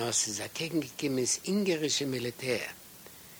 Nur es ist dagegen gekommen das ingerische Militär.